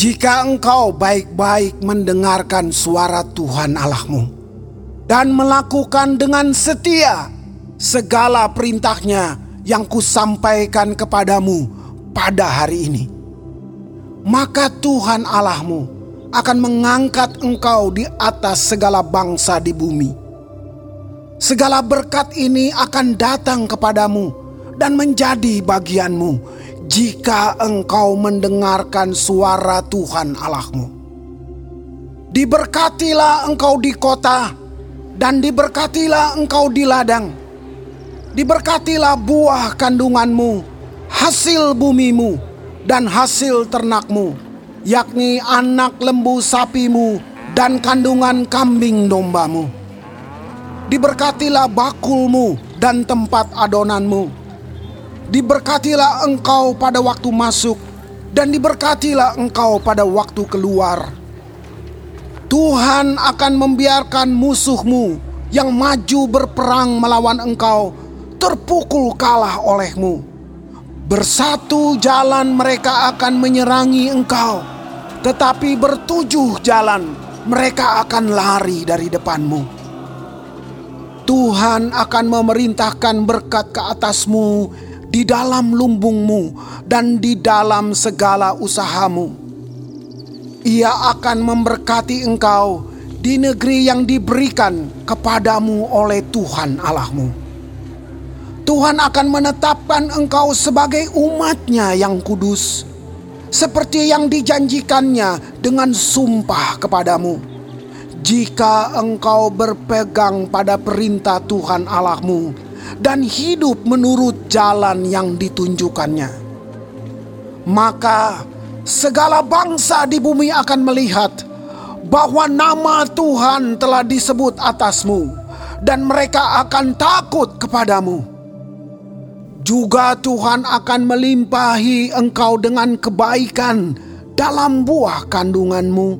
Jika engkau baik-baik mendengarkan suara Tuhan Allahmu dan melakukan dengan setia segala perintahnya yang kusampaikan kepadamu pada hari ini, maka Tuhan Allahmu akan mengangkat engkau di atas segala bangsa di bumi. Segala berkat ini akan datang kepadamu dan menjadi bagianmu jika engkau mendengarkan suara Tuhan Allahmu. Diberkatilah engkau di kota dan diberkatilah engkau di ladang. Diberkatilah buah kandunganmu, hasil bumimu, dan hasil ternakmu, yakni anak lembu sapimu dan kandungan kambing dombamu. Diberkatilah bakulmu dan tempat adonanmu Diberkatilah engkau pada waktu masuk, dan diberkatilah engkau pada waktu keluar. Tuhan akan membiarkan musuhmu yang maju berperang melawan engkau terpukul kalah olehmu. Bersatu jalan mereka akan menyerangi engkau, tetapi bertujuh jalan mereka akan lari dari depanmu. Tuhan akan memerintahkan berkat ke atasmu di dalam lumbungmu dan di dalam segala usahamu. Ia akan memberkati engkau di negeri yang diberikan kepadamu oleh Tuhan Allahmu. Tuhan akan menetapkan engkau sebagai umatnya yang kudus, seperti yang dijanjikannya dengan sumpah kepadamu. Jika engkau berpegang pada perintah Tuhan Allahmu, dan hidup menurut jalan yang ditunjukkannya. Maka segala bangsa di bumi akan melihat bahwa nama Tuhan telah disebut atasmu dan mereka akan takut kepadamu. Juga Tuhan akan melimpahi engkau dengan kebaikan dalam buah kandunganmu,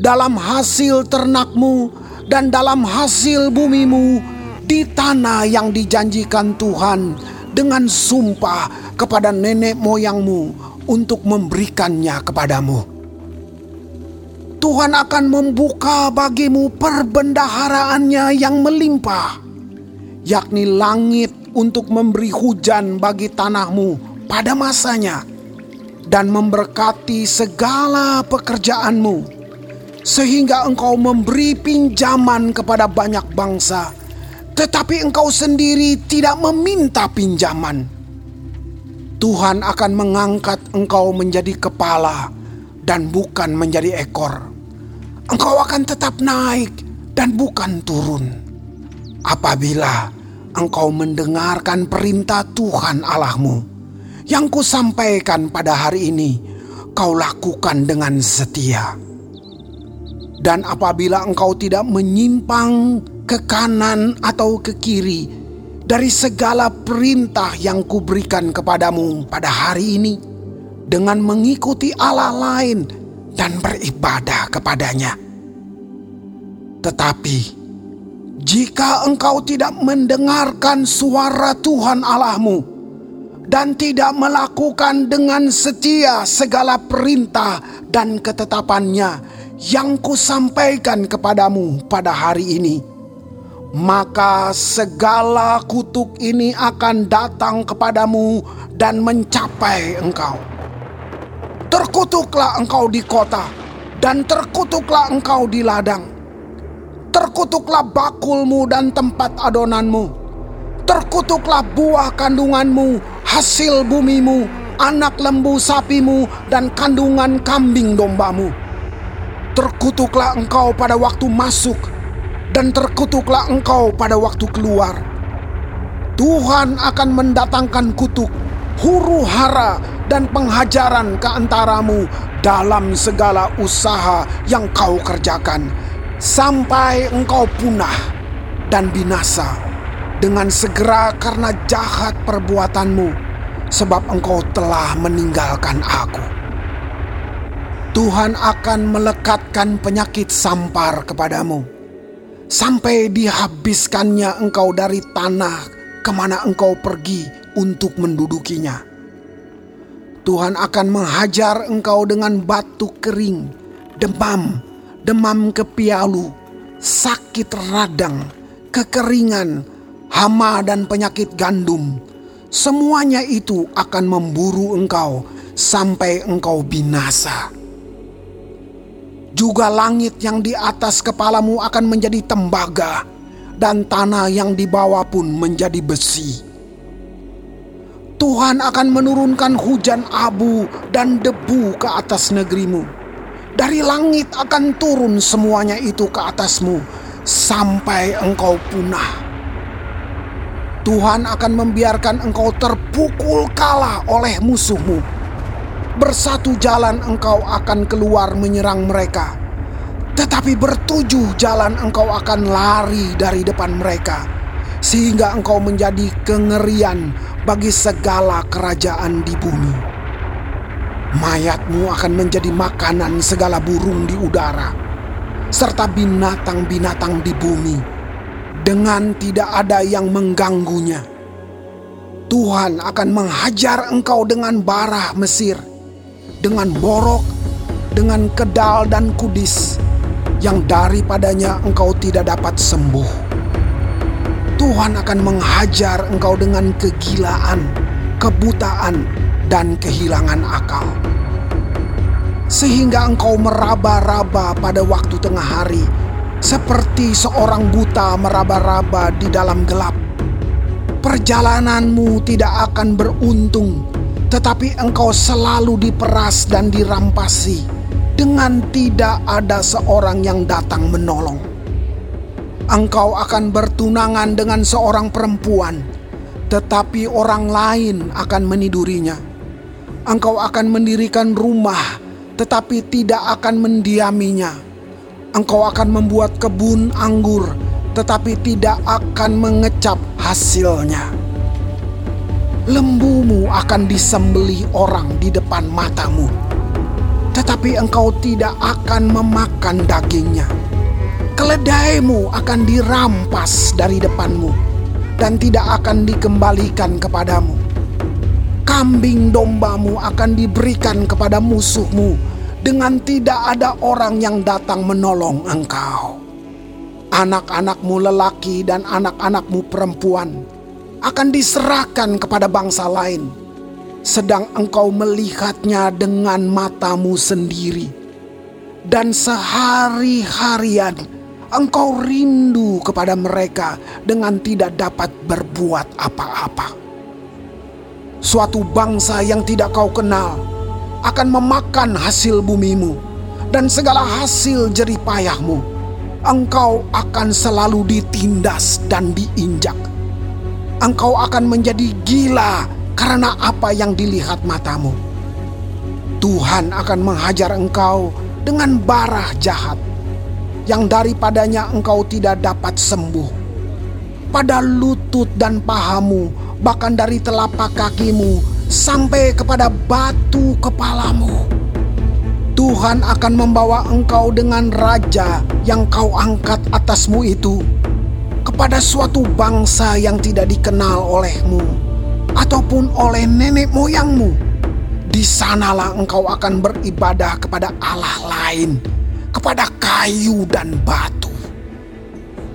dalam hasil ternakmu, dan dalam hasil bumimu di tanah yang dijanjikan Tuhan dengan sumpah kepada nenek moyangmu untuk memberikannya kepadamu. Tuhan akan membuka bagimu perbendaharaannya yang melimpah, yakni langit untuk memberi hujan bagi tanahmu pada masanya dan memberkati segala pekerjaanmu, sehingga engkau memberi pinjaman kepada banyak bangsa tetapi engkau sendiri tidak meminta pinjaman. Tuhan akan mengangkat engkau menjadi kepala dan bukan menjadi ekor. Engkau akan tetap naik dan bukan turun. Apabila engkau mendengarkan perintah Tuhan Allahmu yang kusampaikan pada hari ini, kau lakukan dengan setia. Dan apabila engkau tidak menyimpang ke kanan atau ke kiri dari segala perintah yang kuberikan kepadamu pada hari ini dengan mengikuti Allah lain dan beribadah kepadanya. Tetapi jika engkau tidak mendengarkan suara Tuhan Allahmu dan tidak melakukan dengan setia segala perintah dan ketetapannya yang kusampaikan kepadamu pada hari ini, maka segala kutuk ini akan datang kepadamu dan mencapai engkau. Terkutuklah engkau di kota, dan terkutuklah engkau di ladang. Terkutuklah bakulmu dan tempat adonanmu. Terkutuklah buah kandunganmu, hasil bumimu, anak lembu sapimu, dan kandungan kambing dombamu. Terkutuklah engkau pada waktu masuk dan terkutuklah engkau pada waktu keluar. Tuhan akan mendatangkan kutuk, huru hara, dan penghajaran ke antaramu dalam segala usaha yang kau kerjakan, sampai engkau punah dan binasa dengan segera karena jahat perbuatanmu, sebab engkau telah meninggalkan aku. Tuhan akan melekatkan penyakit sampar kepadamu sampai dihabiskannya engkau dari tanah ke mana engkau pergi untuk mendudukinya. Tuhan akan menghajar engkau dengan batu kering, demam, demam kepialu, sakit radang, kekeringan, hama dan penyakit gandum. Semuanya itu akan memburu engkau sampai engkau binasa. Juga langit yang di atas kepalamu akan menjadi tembaga, dan tanah yang di bawah pun menjadi besi Tuhan akan menurunkan hujan abu dan debu ke atas negerimu. Dari langit akan turun semuanya itu ke atasmu sampai engkau punah. Tuhan akan membiarkan engkau terpukul kalah oleh musuhmu. Bersatu jalan engkau akan keluar menyerang mereka, tetapi bertujuh jalan engkau akan lari dari depan mereka, sehingga engkau menjadi kengerian bagi segala kerajaan di bumi. Mayatmu akan menjadi makanan segala burung di udara, serta binatang-binatang di bumi, dengan tidak ada yang mengganggunya. Tuhan akan menghajar engkau dengan barah Mesir, dengan borok, dengan kedal dan kudis, yang daripadanya engkau tidak dapat sembuh Tuhan akan menghajar engkau dengan kegilaan, kebutaan, dan kehilangan akal. Sehingga engkau meraba-raba pada waktu tengah hari, seperti seorang buta meraba-raba di dalam gelap. Perjalananmu tidak akan beruntung, tetapi engkau selalu diperas dan dirampasi dengan tidak ada seorang yang datang menolong engkau akan bertunangan dengan seorang perempuan, tetapi orang lain akan menidurinya. Engkau akan mendirikan rumah, tetapi tidak akan mendiaminya. Engkau akan membuat kebun anggur, tetapi tidak akan mengecap hasilnya. Lembumu akan disembeli orang di depan matamu, tetapi engkau tidak akan memakan dagingnya keledaimu akan dirampas dari depanmu dan tidak akan dikembalikan kepadamu. Kambing dombamu akan diberikan kepada musuhmu dengan tidak ada orang yang datang menolong engkau. Anak-anakmu lelaki dan anak-anakmu perempuan akan diserahkan kepada bangsa lain, sedang engkau melihatnya dengan matamu sendiri, dan sehari-harian engkau rindu kepada mereka dengan tidak dapat berbuat apa-apa. Suatu bangsa yang tidak kau kenal akan memakan hasil bumimu dan segala hasil jerih payahmu. Engkau akan selalu ditindas dan diinjak. Engkau akan menjadi gila karena apa yang dilihat matamu. Tuhan akan menghajar engkau dengan barah jahat yang daripadanya engkau tidak dapat sembuh. Pada lutut dan pahamu, bahkan dari telapak kakimu sampai kepada batu kepalamu. Tuhan akan membawa engkau dengan raja yang kau angkat atasmu itu kepada suatu bangsa yang tidak dikenal olehmu ataupun oleh nenek moyangmu. Di sanalah engkau akan beribadah kepada Allah lain kepada kayu dan batu.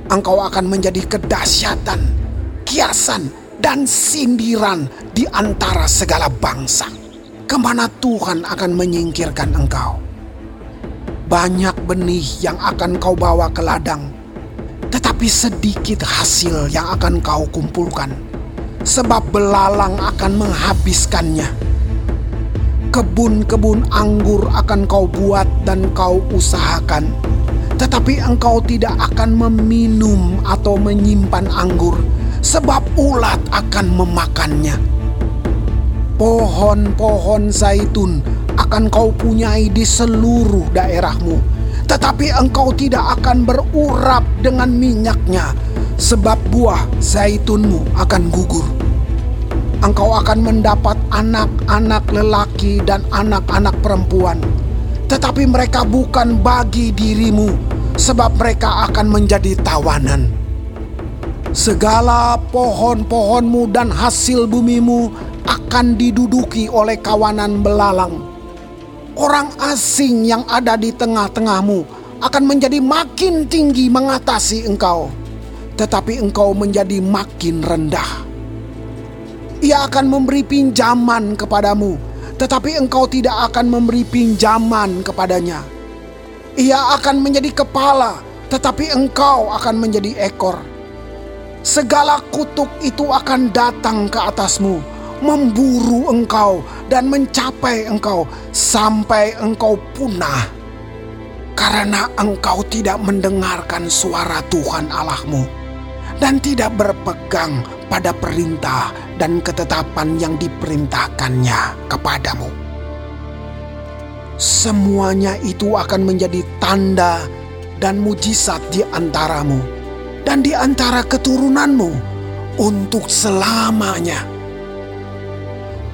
Engkau akan menjadi kedahsyatan, kiasan, dan sindiran di antara segala bangsa. Ke mana Tuhan akan menyingkirkan engkau? Banyak benih yang akan kau bawa ke ladang, tetapi sedikit hasil yang akan kau kumpulkan, sebab belalang akan menghabiskannya. Kebun-kebun anggur akan kau buat dan kau usahakan, tetapi engkau tidak akan meminum atau menyimpan anggur, sebab ulat akan memakannya. Pohon-pohon zaitun akan kau punyai di seluruh daerahmu, tetapi engkau tidak akan berurap dengan minyaknya, sebab buah zaitunmu akan gugur engkau akan mendapat anak-anak lelaki dan anak-anak perempuan. Tetapi mereka bukan bagi dirimu, sebab mereka akan menjadi tawanan. Segala pohon-pohonmu dan hasil bumimu akan diduduki oleh kawanan belalang. Orang asing yang ada di tengah-tengahmu akan menjadi makin tinggi mengatasi engkau, tetapi engkau menjadi makin rendah. Ia akan memberi pinjaman kepadamu, tetapi engkau tidak akan memberi pinjaman kepadanya. Ia akan menjadi kepala, tetapi engkau akan menjadi ekor. Segala kutuk itu akan datang ke atasmu, memburu engkau dan mencapai engkau sampai engkau punah. Karena engkau tidak mendengarkan suara Tuhan Allahmu dan tidak berpegang pada perintah dan ketetapan yang diperintahkannya kepadamu. Semuanya itu akan menjadi tanda dan mujizat di antaramu dan di antara keturunanmu untuk selamanya.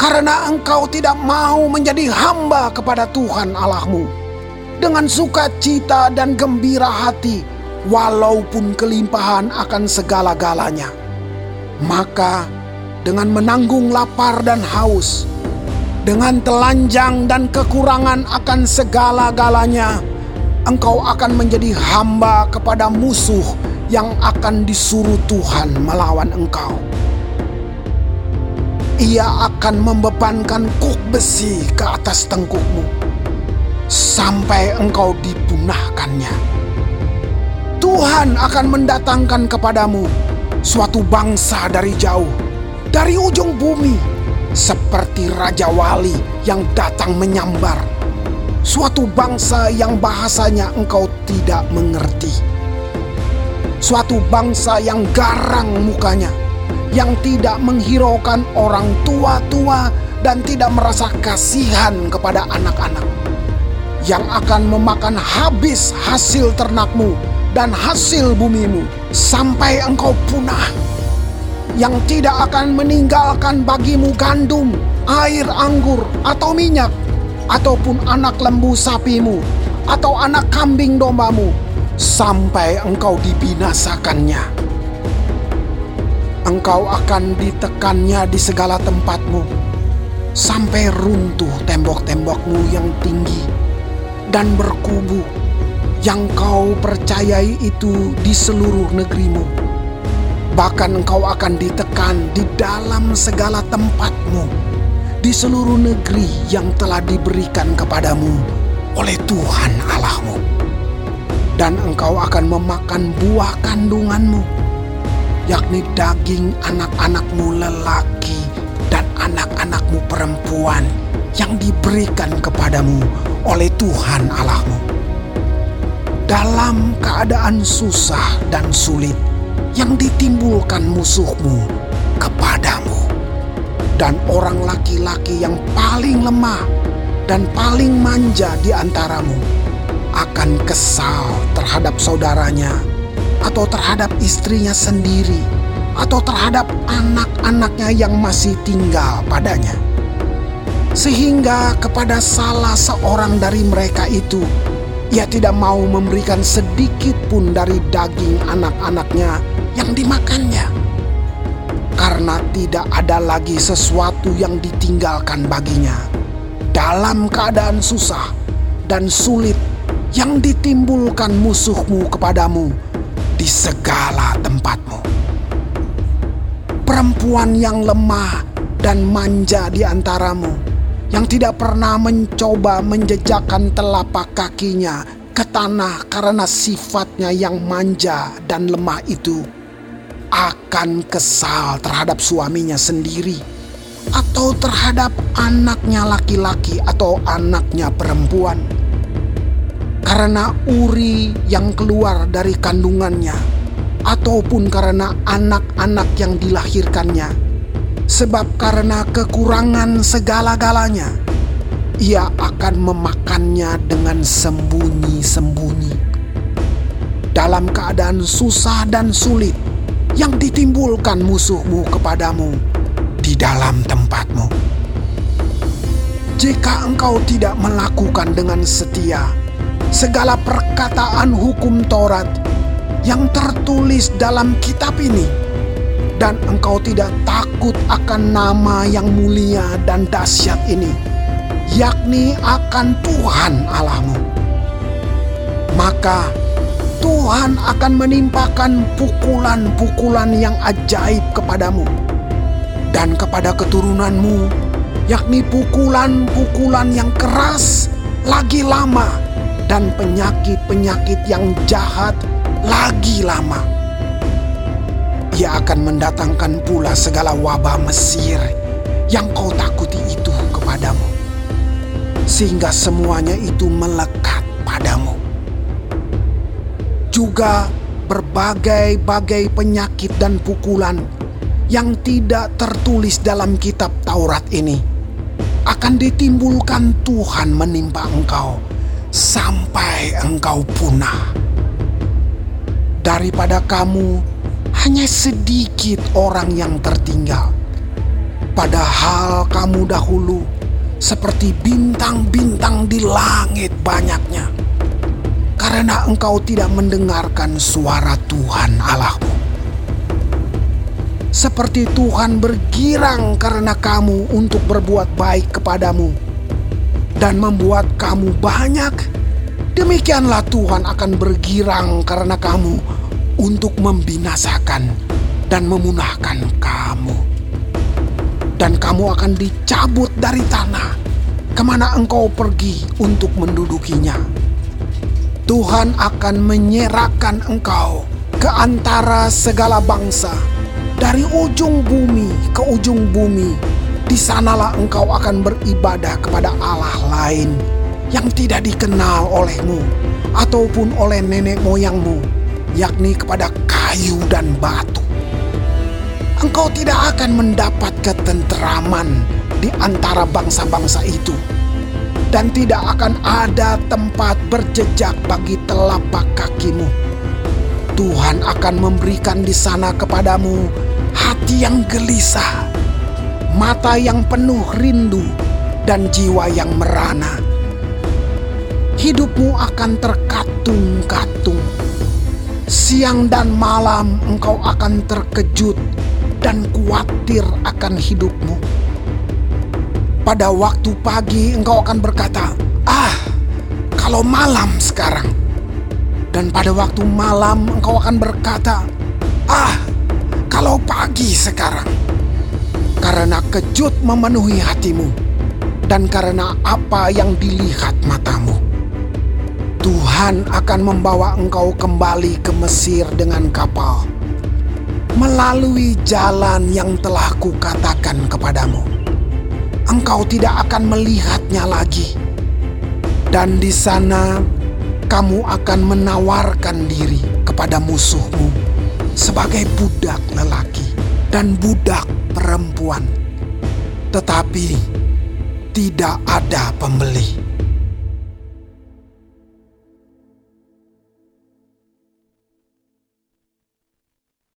Karena engkau tidak mau menjadi hamba kepada Tuhan Allahmu dengan sukacita dan gembira hati, walaupun kelimpahan akan segala-galanya maka dengan menanggung lapar dan haus, dengan telanjang dan kekurangan akan segala-galanya, engkau akan menjadi hamba kepada musuh yang akan disuruh Tuhan melawan engkau. Ia akan membebankan kuk besi ke atas tengkukmu sampai engkau dipunahkannya. Tuhan akan mendatangkan kepadamu suatu bangsa dari jauh, dari ujung bumi, seperti Raja Wali yang datang menyambar. Suatu bangsa yang bahasanya engkau tidak mengerti. Suatu bangsa yang garang mukanya, yang tidak menghiraukan orang tua-tua dan tidak merasa kasihan kepada anak-anak. Yang akan memakan habis hasil ternakmu dan hasil bumimu sampai engkau punah. Yang tidak akan meninggalkan bagimu gandum, air anggur, atau minyak, ataupun anak lembu sapimu, atau anak kambing dombamu, sampai engkau dibinasakannya. Engkau akan ditekannya di segala tempatmu, sampai runtuh tembok-tembokmu yang tinggi dan berkubu yang kau percayai itu di seluruh negerimu. Bahkan engkau akan ditekan di dalam segala tempatmu, di seluruh negeri yang telah diberikan kepadamu oleh Tuhan Allahmu. Dan engkau akan memakan buah kandunganmu, yakni daging anak-anakmu lelaki dan anak-anakmu perempuan yang diberikan kepadamu oleh Tuhan Allahmu dalam keadaan susah dan sulit yang ditimbulkan musuhmu kepadamu. Dan orang laki-laki yang paling lemah dan paling manja di antaramu akan kesal terhadap saudaranya atau terhadap istrinya sendiri atau terhadap anak-anaknya yang masih tinggal padanya. Sehingga kepada salah seorang dari mereka itu ia tidak mau memberikan sedikit pun dari daging anak-anaknya yang dimakannya. Karena tidak ada lagi sesuatu yang ditinggalkan baginya dalam keadaan susah dan sulit yang ditimbulkan musuhmu kepadamu di segala tempatmu. Perempuan yang lemah dan manja di antaramu yang tidak pernah mencoba menjejakkan telapak kakinya ke tanah karena sifatnya yang manja dan lemah itu akan kesal terhadap suaminya sendiri atau terhadap anaknya laki-laki atau anaknya perempuan. Karena uri yang keluar dari kandungannya ataupun karena anak-anak yang dilahirkannya sebab karena kekurangan segala-galanya, ia akan memakannya dengan sembunyi-sembunyi. Dalam keadaan susah dan sulit yang ditimbulkan musuhmu kepadamu di dalam tempatmu. Jika engkau tidak melakukan dengan setia segala perkataan hukum Taurat yang tertulis dalam kitab ini, dan engkau tidak takut akan nama yang mulia dan dahsyat ini, yakni akan Tuhan Allahmu. Maka Tuhan akan menimpakan pukulan-pukulan yang ajaib kepadamu dan kepada keturunanmu, yakni pukulan-pukulan yang keras lagi lama dan penyakit-penyakit yang jahat lagi lama. Ia akan mendatangkan pula segala wabah Mesir yang kau takuti itu kepadamu, sehingga semuanya itu melekat padamu juga berbagai-bagai penyakit dan pukulan yang tidak tertulis dalam kitab Taurat ini akan ditimbulkan Tuhan menimpa engkau sampai engkau punah. Daripada kamu hanya sedikit orang yang tertinggal. Padahal kamu dahulu seperti bintang-bintang di langit banyaknya karena engkau tidak mendengarkan suara Tuhan Allahmu. Seperti Tuhan bergirang karena kamu untuk berbuat baik kepadamu dan membuat kamu banyak, demikianlah Tuhan akan bergirang karena kamu untuk membinasakan dan memunahkan kamu. Dan kamu akan dicabut dari tanah ke mana engkau pergi untuk mendudukinya Tuhan akan menyerahkan engkau ke antara segala bangsa, dari ujung bumi ke ujung bumi. Di sanalah engkau akan beribadah kepada Allah lain yang tidak dikenal olehmu ataupun oleh nenek moyangmu, yakni kepada kayu dan batu. Engkau tidak akan mendapat ketenteraman di antara bangsa-bangsa itu dan tidak akan ada tempat berjejak bagi telapak kakimu. Tuhan akan memberikan di sana kepadamu hati yang gelisah, mata yang penuh rindu, dan jiwa yang merana. Hidupmu akan terkatung-katung. Siang dan malam engkau akan terkejut dan khawatir akan hidupmu pada waktu pagi engkau akan berkata, "Ah, kalau malam sekarang." Dan pada waktu malam engkau akan berkata, "Ah, kalau pagi sekarang." Karena kejut memenuhi hatimu dan karena apa yang dilihat matamu. Tuhan akan membawa engkau kembali ke Mesir dengan kapal melalui jalan yang telah kukatakan kepadamu engkau tidak akan melihatnya lagi. Dan di sana kamu akan menawarkan diri kepada musuhmu sebagai budak lelaki dan budak perempuan. Tetapi tidak ada pembeli.